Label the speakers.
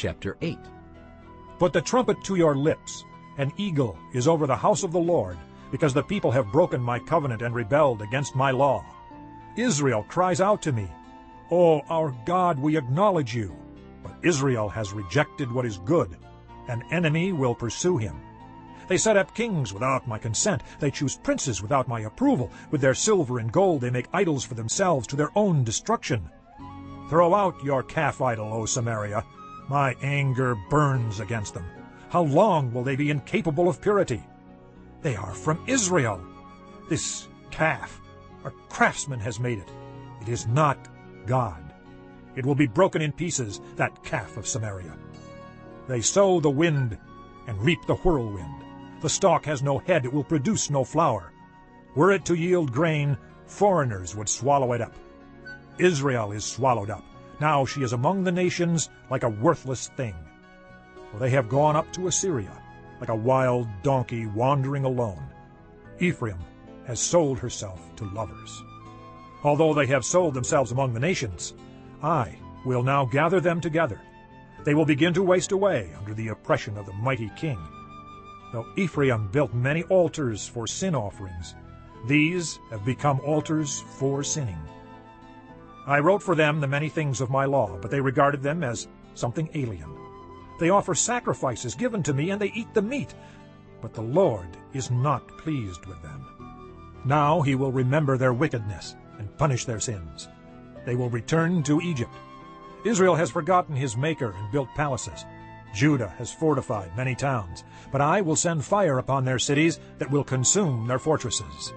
Speaker 1: chapter 8.
Speaker 2: Put the trumpet to your lips. An eagle is over the house of the Lord, because the people have broken my covenant and rebelled against my law. Israel cries out to me, O our God, we acknowledge you. But Israel has rejected what is good. An enemy will pursue him. They set up kings without my consent. They choose princes without my approval. With their silver and gold they make idols for themselves to their own destruction. Throw out your calf idol, O Samaria. My anger burns against them. How long will they be incapable of purity? They are from Israel. This calf, a craftsman has made it. It is not God. It will be broken in pieces, that calf of Samaria. They sow the wind and reap the whirlwind. The stalk has no head, it will produce no flower. Were it to yield grain, foreigners would swallow it up. Israel is swallowed up. Now she is among the nations like a worthless thing. For they have gone up to Assyria, like a wild donkey wandering alone. Ephraim has sold herself to lovers. Although they have sold themselves among the nations, I will now gather them together. They will begin to waste away under the oppression of the mighty king. Though Ephraim built many altars for sin offerings, these have become altars for sinning. I wrote for them the many things of my law, but they regarded them as something alien. They offer sacrifices given to me, and they eat the meat, but the Lord is not pleased with them. Now he will remember their wickedness and punish their sins. They will return to Egypt. Israel has forgotten his Maker and built palaces. Judah has fortified many towns, but I will send fire upon their cities that will consume their fortresses.